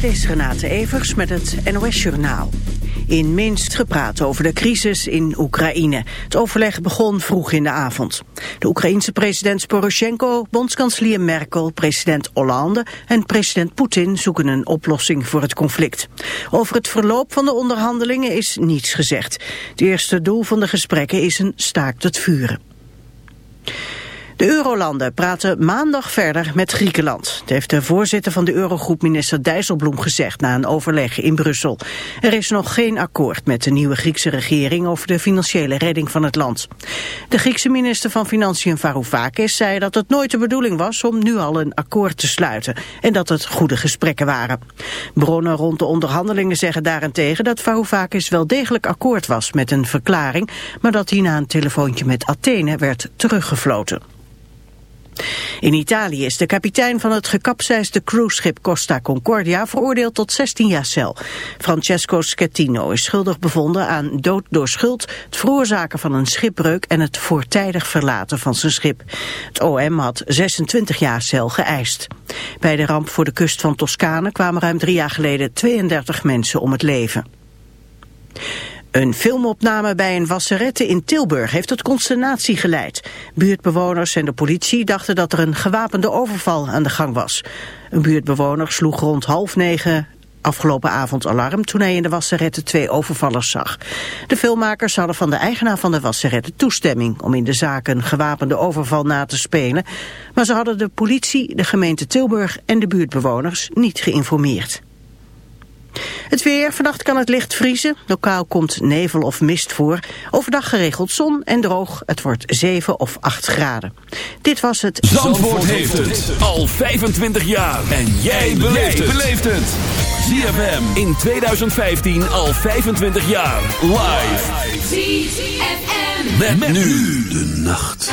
Dit is Renate Evers met het NOS Journaal. In Minsk gepraat over de crisis in Oekraïne. Het overleg begon vroeg in de avond. De Oekraïense president Poroshenko, bondskanselier Merkel, president Hollande en president Poetin zoeken een oplossing voor het conflict. Over het verloop van de onderhandelingen is niets gezegd. Het eerste doel van de gesprekken is een staakt het vuren. De eurolanden praten maandag verder met Griekenland. Dat heeft de voorzitter van de eurogroep minister Dijsselbloem gezegd na een overleg in Brussel. Er is nog geen akkoord met de nieuwe Griekse regering over de financiële redding van het land. De Griekse minister van Financiën Varoufakis zei dat het nooit de bedoeling was om nu al een akkoord te sluiten en dat het goede gesprekken waren. Bronnen rond de onderhandelingen zeggen daarentegen dat Varoufakis wel degelijk akkoord was met een verklaring, maar dat hij na een telefoontje met Athene werd teruggefloten. In Italië is de kapitein van het gekapseisde cruiseschip Costa Concordia veroordeeld tot 16 jaar cel. Francesco Schettino is schuldig bevonden aan dood door schuld, het veroorzaken van een schipbreuk en het voortijdig verlaten van zijn schip. Het OM had 26 jaar cel geëist. Bij de ramp voor de kust van Toscane kwamen ruim drie jaar geleden 32 mensen om het leven. Een filmopname bij een wasserette in Tilburg heeft tot consternatie geleid. Buurtbewoners en de politie dachten dat er een gewapende overval aan de gang was. Een buurtbewoner sloeg rond half negen afgelopen avond alarm toen hij in de wasserette twee overvallers zag. De filmmakers hadden van de eigenaar van de wasserette toestemming om in de zaak een gewapende overval na te spelen, maar ze hadden de politie, de gemeente Tilburg en de buurtbewoners niet geïnformeerd. Het weer, vannacht kan het licht vriezen. Lokaal komt nevel of mist voor. Overdag geregeld zon en droog. Het wordt 7 of 8 graden. Dit was het... Zandvoort, Zandvoort heeft het al 25 jaar. En jij beleeft het. ZFM in 2015 al 25 jaar. Live. ZFM. met nu de nacht.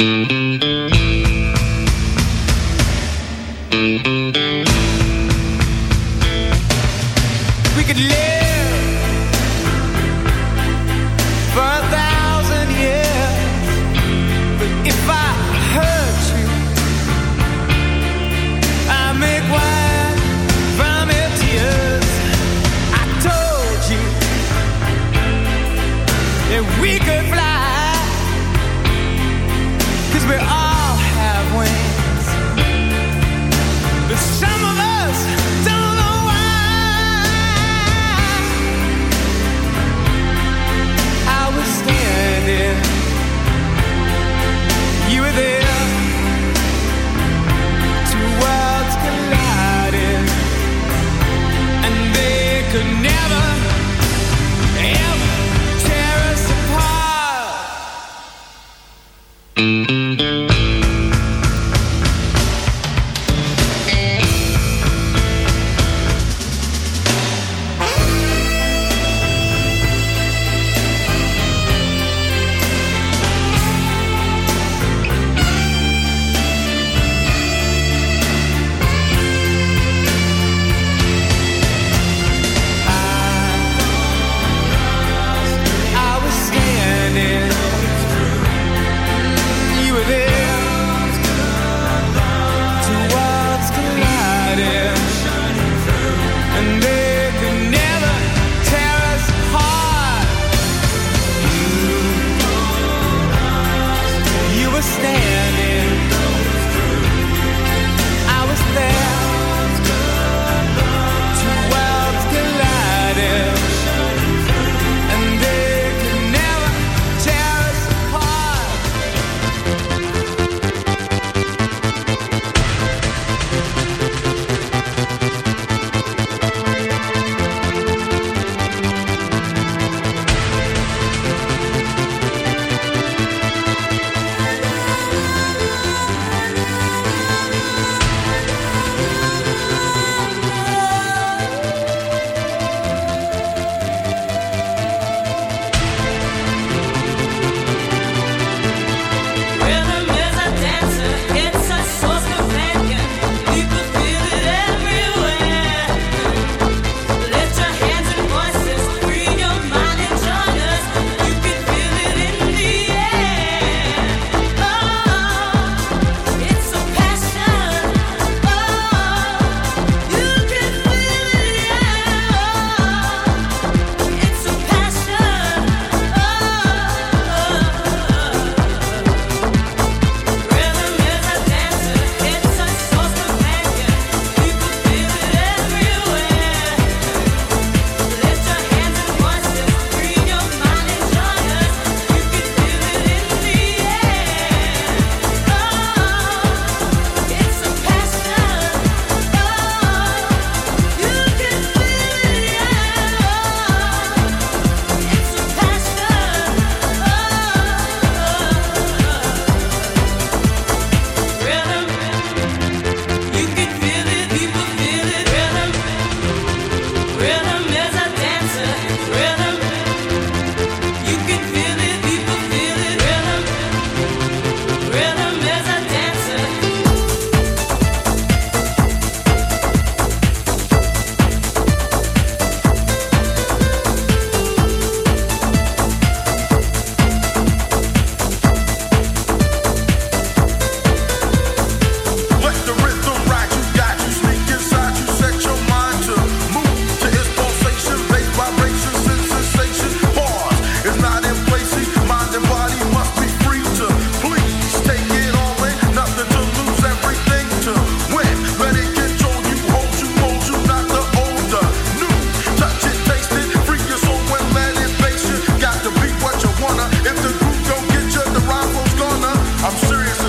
Mm-hmm.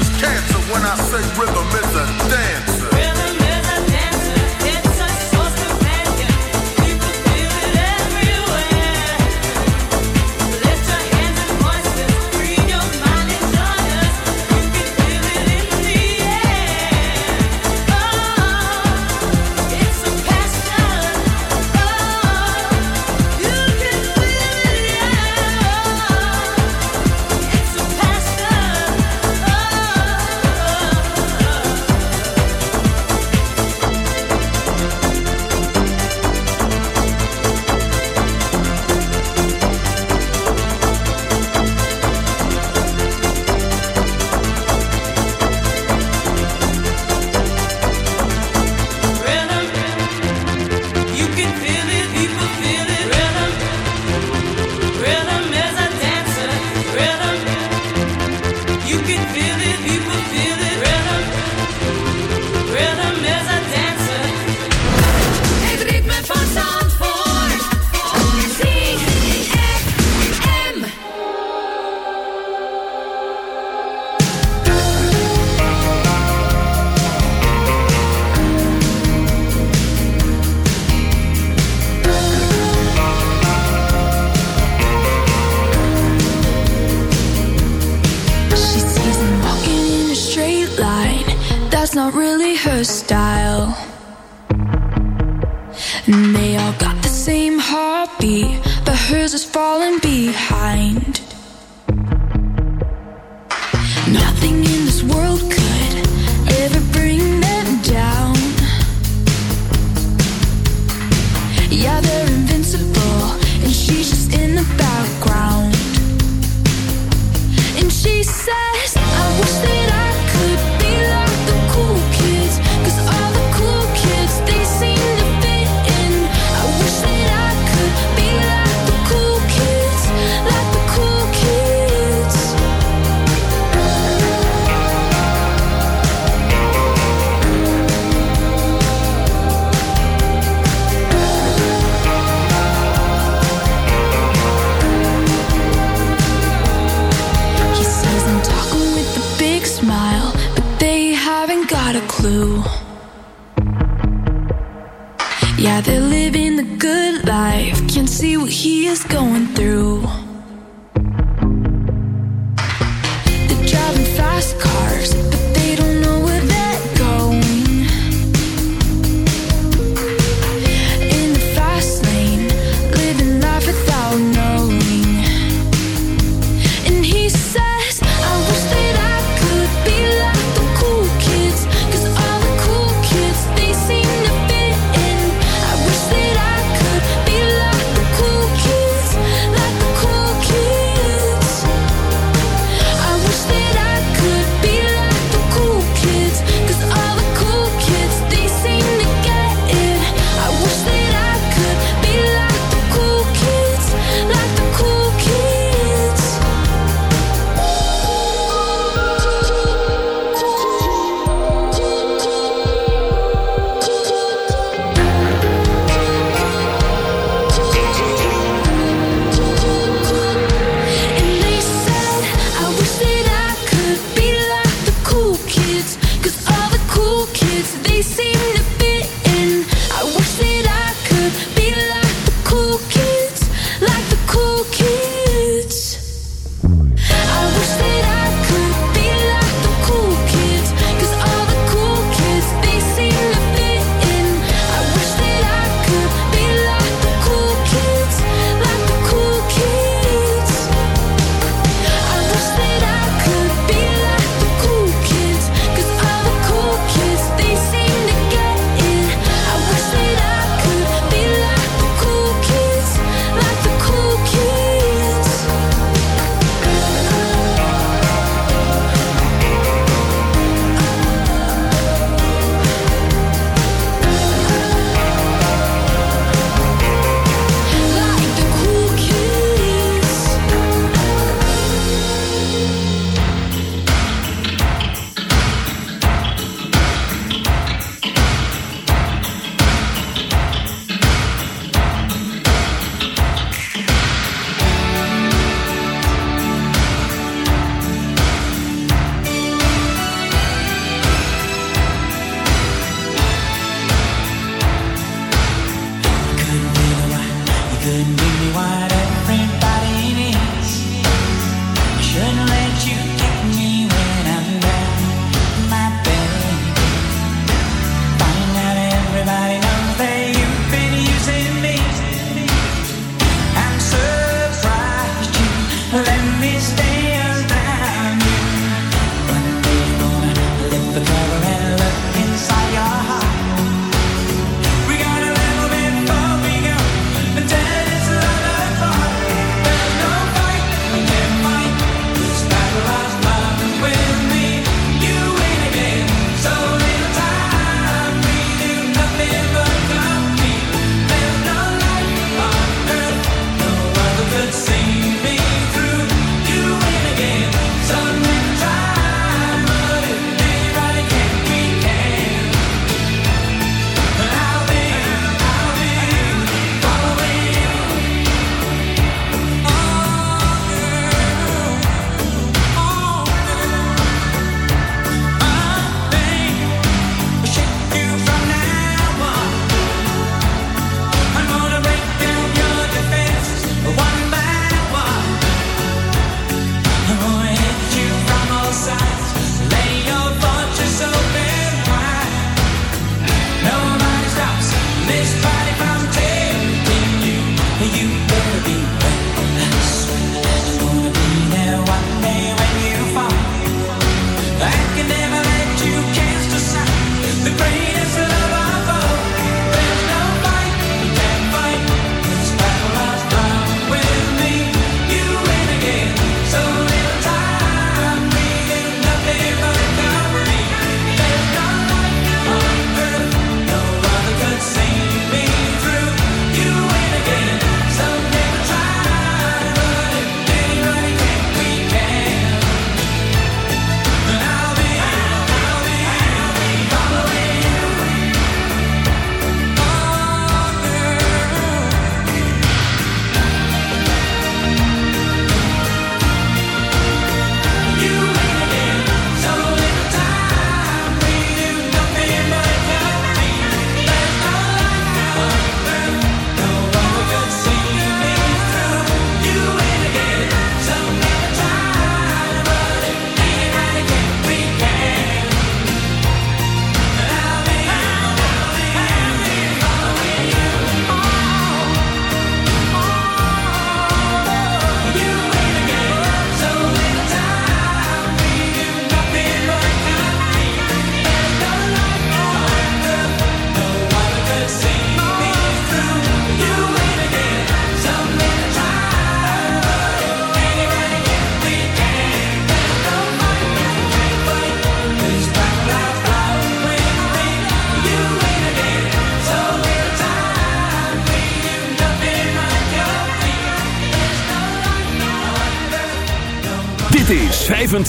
is cancer when I say rhythm is a dancer. and she's just in the background. And she says. he is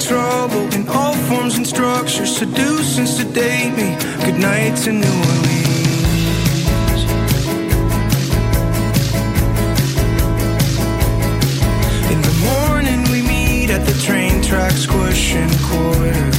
trouble in all forms and structures. Seduce and sedate me. Good night to New Orleans. In the morning, we meet at the train tracks, squishing quarters.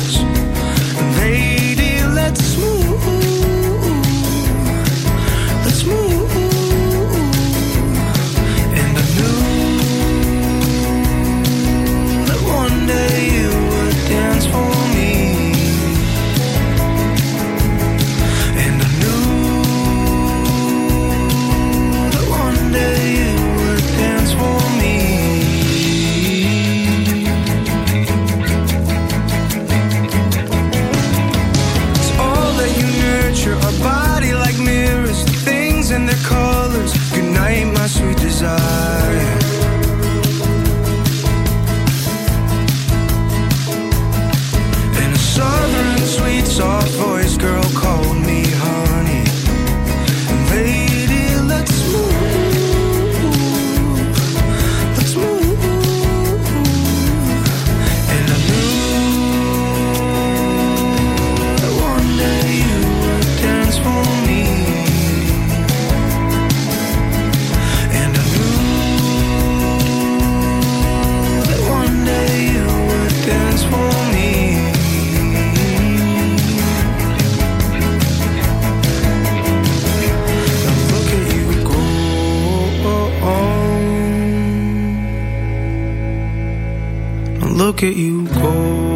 Oh.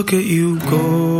Look at you go.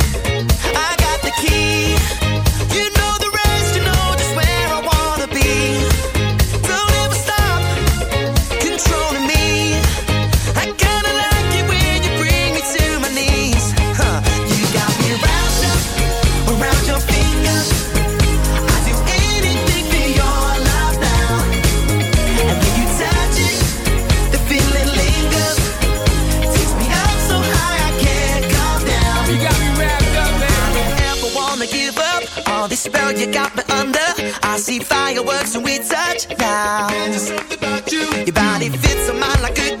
works when we touch now. Your body fits a mine like a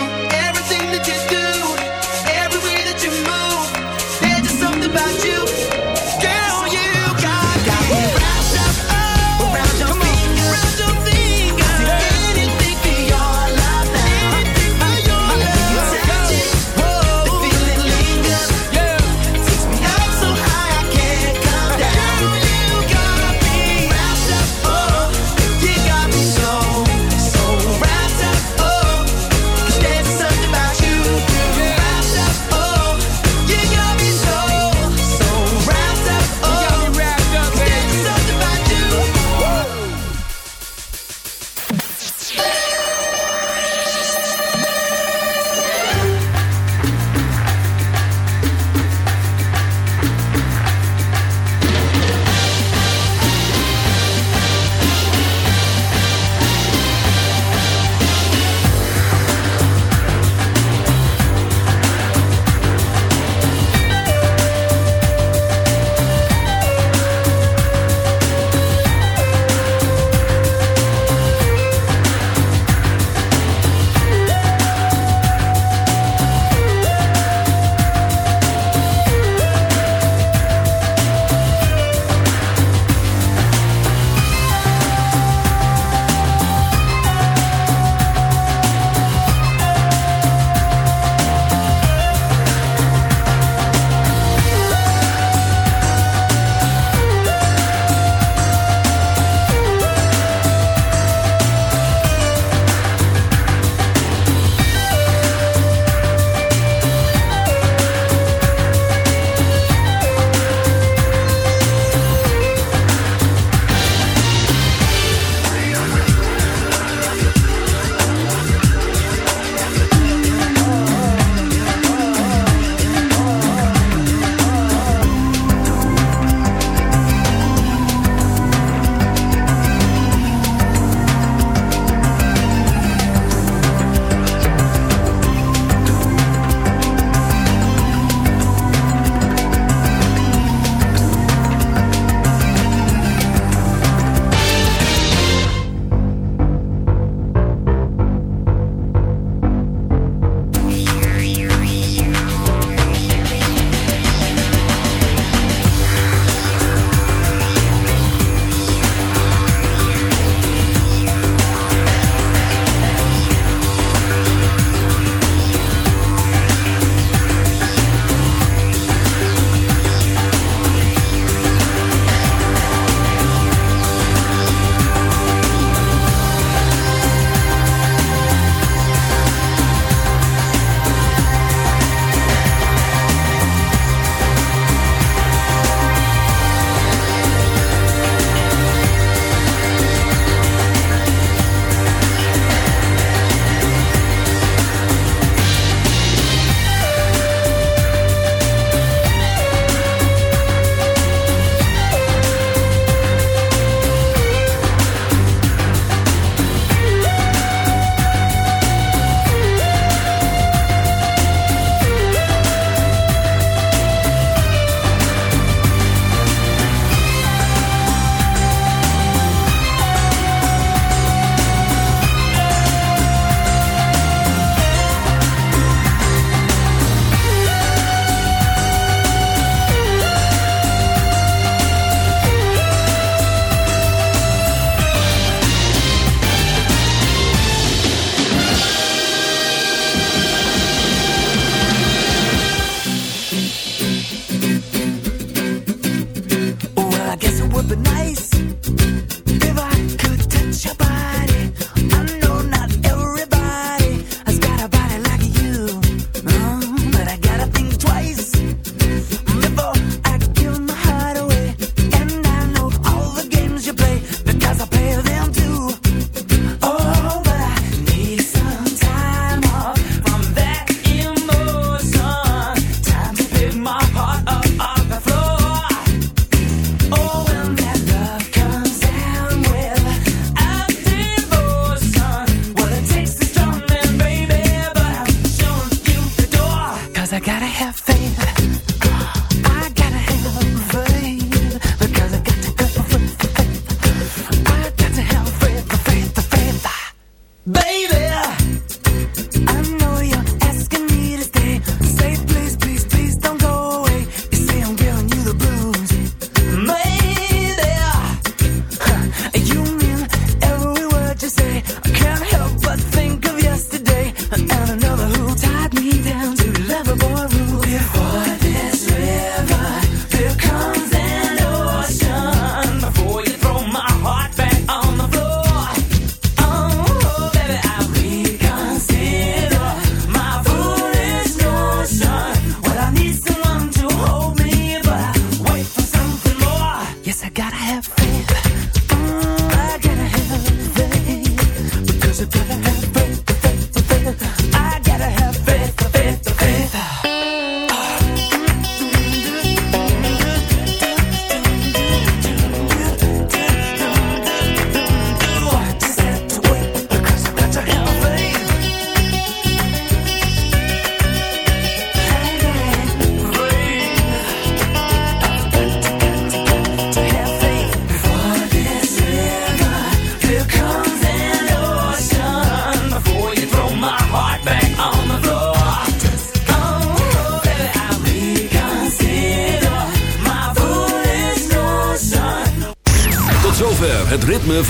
gotta have faith.